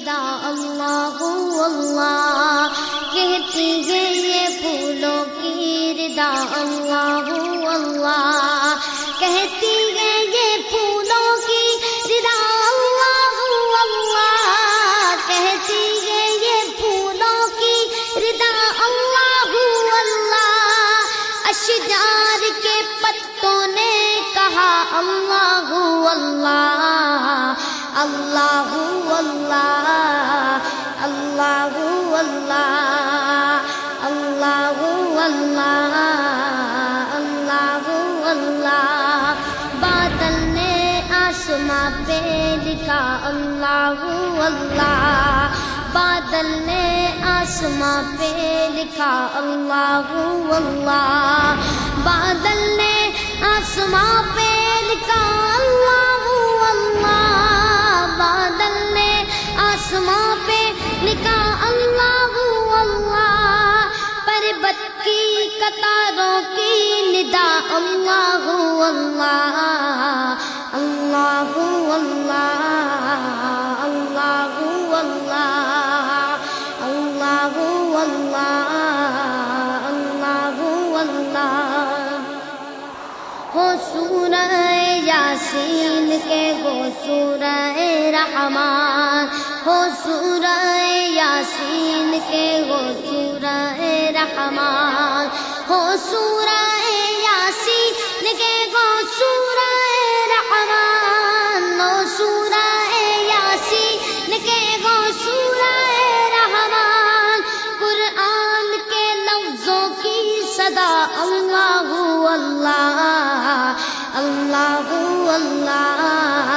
ردا اللہ اللہ کہتی ہے یہ پھولوں کی ردا اللہ اللہ کہتی ہے یہ پھولوں کی ردا اللہ اللہ کہتی ہے یہ پھولوں کی ردا اللہ اللہ اشجار کے پتوں نے کہا اللہ اللہ اللہ اللہ اللہ اللہ اللہ اللہ اللہ اللہ بادل نے آسماں پہ لکھا اللہ اللہ بادل نے آسماں پہ لکھا اللہ اللہ بادل نے آسماں پہ لکھا اللہ کی کی ندا، اللہ اللہ اللہ اللہ اللہ اللہ اللہ اللہ۔ اللہ ہو سورہ یاسین کے گو سورہ رحمان۔ ہو سورہ یاسین کے گو سورہ رحمان۔ ہو سورہ یاسین کے گو سورہ رحمان۔ ہو سورہ یاسین کے گو سورہ رحمان۔ قرآن کے لفظوں کی صدا اللہ اللہ اللہ اللہ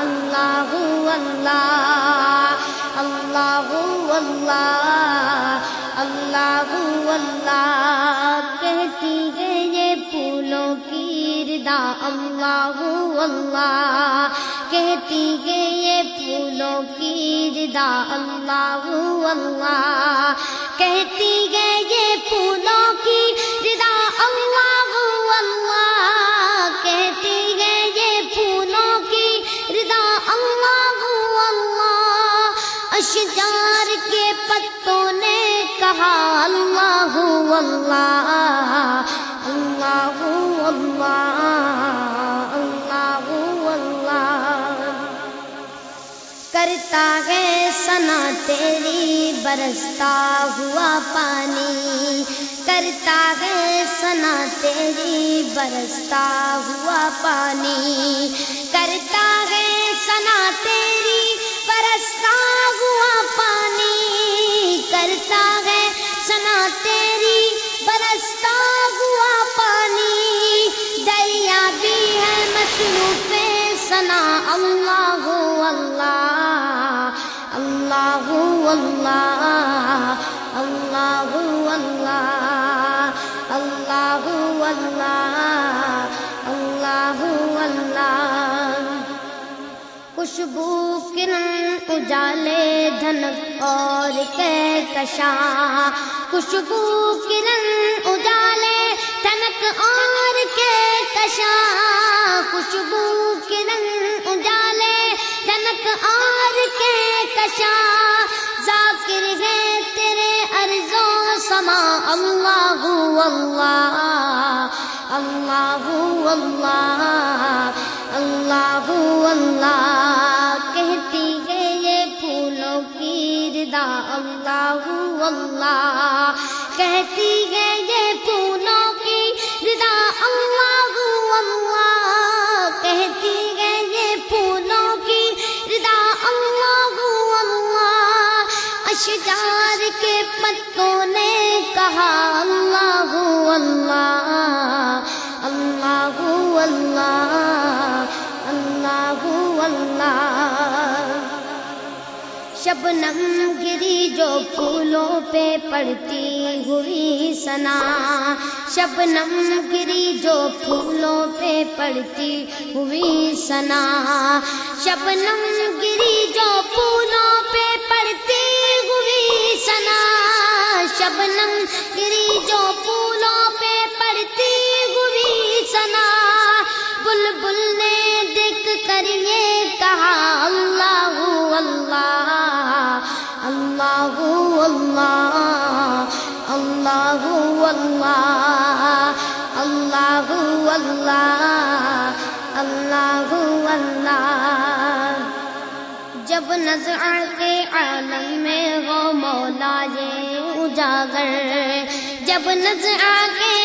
اللہ اللہ اللہ اللہ اللہ۔ پھولوں کی اللہ اللہ۔ کہتی ہے یہ پھولوں کی ردا اللہ اللہ۔ کہتی ہے یہ پھولوں کی ردا اللہ اللہ۔ کہتی ہے یہ پھولوں کی ردا اللہ اللہ۔ اشجار کے پتوں نے کہا اللہ اللہ۔ اللہ اللہ اللہ اللہ کرتا ہے سنا تیری برستا ہوا پانی کرتا ہے سنا تیری برستا ہوا پانی کرتا اللہ اللہ اللہ اللہ خوشبو کرن اجالے دھنک اور کہکشاں خوشبو کرن اجالے تنک اور کہکشاں خوشبو کرن دھنک اور کہکشاں ذاکر ہے تیرے ارزو سما اللہ اللہ اللہ اللہ اللہ اللہ کہتی ہے یہ پھولوں کی ردا اللہ اللہ کہتی اشجار کے پتوں نے کہا، اللہ اللہ اللہ اللہ اللہ اللہ۔ شبنم گری جو پھولوں پہ پڑتی ہوئی سنا۔ شبنم گری جو پھولوں پہ پڑتی ہوئی سنا۔ شبنم گری جو پھولوں اللہ اللہ اللہ اللہ اللہ جب نظر کے عالم میں وہ مولا یہ اجاگر جب نظر کے